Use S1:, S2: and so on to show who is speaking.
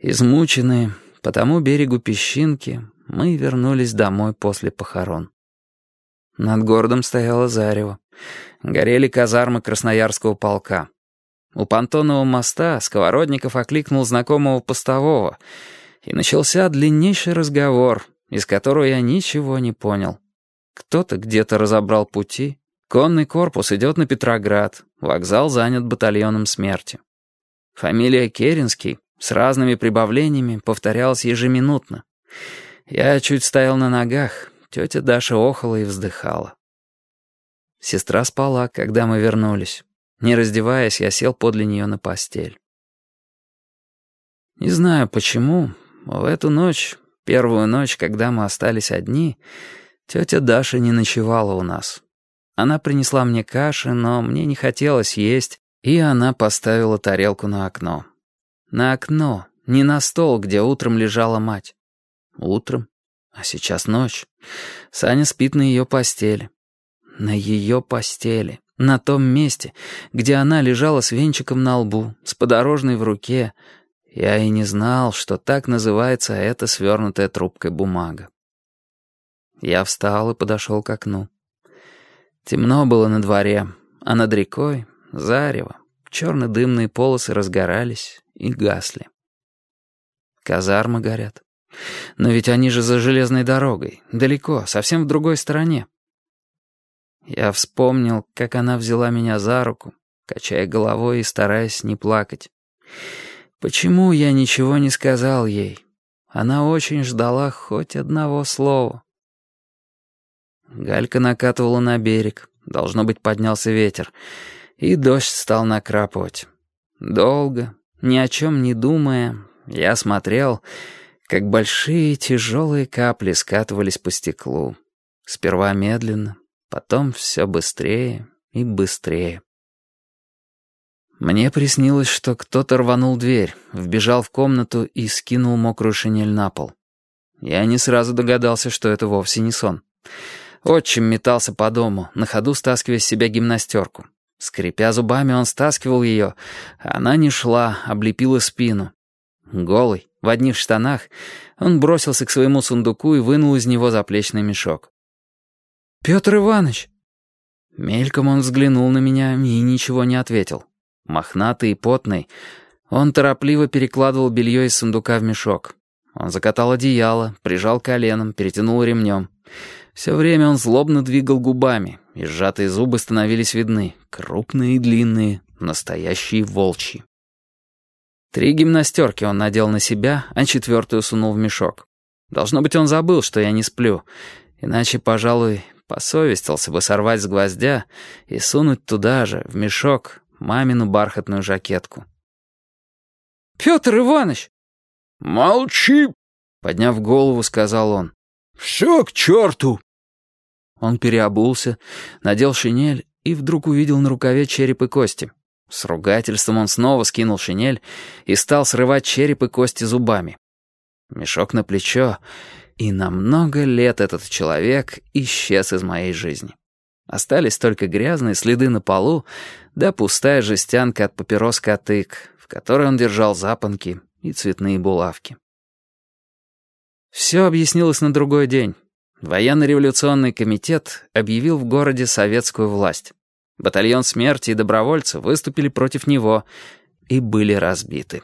S1: Измученные, по тому берегу песчинки, мы вернулись домой после похорон. Над городом стояло зарево. Горели казармы Красноярского полка. У понтонного моста Сковородников окликнул знакомого постового, и начался длиннейший разговор, из которого я ничего не понял. Кто-то где-то разобрал пути, конный корпус идет на Петроград, вокзал занят батальоном смерти. Фамилия Керенский с разными прибавлениями повторялась ежеминутно. Я чуть стоял на ногах, тетя Даша охала и вздыхала. Сестра спала, когда мы вернулись. Не раздеваясь, я сел подле нее на постель. Не знаю почему, в эту ночь, первую ночь, когда мы остались одни, тетя Даша не ночевала у нас. Она принесла мне каши, но мне не хотелось есть, и она поставила тарелку на окно. На окно, не на стол, где утром лежала мать. Утром? А сейчас ночь. Саня спит на ее постели. На ее постели. На том месте, где она лежала с венчиком на лбу, с подорожной в руке. Я и не знал, что так называется эта свернутая трубкой бумага. Я встал и подошел к окну. Темно было на дворе, а над рекой — зарево. Черные дымные полосы разгорались и гасли. Казармы горят. Но ведь они же за железной дорогой, далеко, совсем в другой стороне. Я вспомнил, как она взяла меня за руку, качая головой и стараясь не плакать. Почему я ничего не сказал ей? Она очень ждала хоть одного слова. Галька накатывала на берег, должно быть, поднялся ветер, и дождь стал накрапывать. Долго, ни о чем не думая, я смотрел, как большие тяжелые капли скатывались по стеклу. Сперва медленно, потом все быстрее и быстрее. Мне приснилось, что кто-то рванул дверь, вбежал в комнату и скинул мокрую шинель на пол. Я не сразу догадался, что это вовсе не сон. Отчим метался по дому, на ходу стаскивая с себя гимнастерку. Скрипя зубами, он стаскивал ее. Она не шла, облепила спину. Голый, в одних штанах, он бросился к своему сундуку и вынул из него заплечный мешок. «Петр Иванович!» Мельком он взглянул на меня и ничего не ответил. Мохнатый и потный, он торопливо перекладывал белье из сундука в мешок. Он закатал одеяло, прижал коленом, перетянул ремнем. Все время он злобно двигал губами, и сжатые зубы становились видны, крупные и длинные, настоящие волчьи. Три гимнастерки он надел на себя, а четвертую сунул в мешок. Должно быть, он забыл, что я не сплю, иначе, пожалуй, посовестился бы сорвать с гвоздя и сунуть туда же, в мешок, мамину бархатную жакетку. «Петр Иванович!»
S2: «Молчи!»
S1: — подняв голову, сказал он.
S2: «Все к черту!»
S1: Он переобулся, надел шинель и вдруг увидел на рукаве череп и кости. С ругательством он снова скинул шинель и стал срывать череп и кости зубами. Мешок на плечо, и на много лет этот человек исчез из моей жизни. Остались только грязные следы на полу, да пустая жестянка от папирос котык, в которой он держал запонки и цветные булавки. Все объяснилось на другой день. Военно-революционный комитет объявил в городе советскую власть. Батальон смерти и добровольцев выступили против него и были разбиты.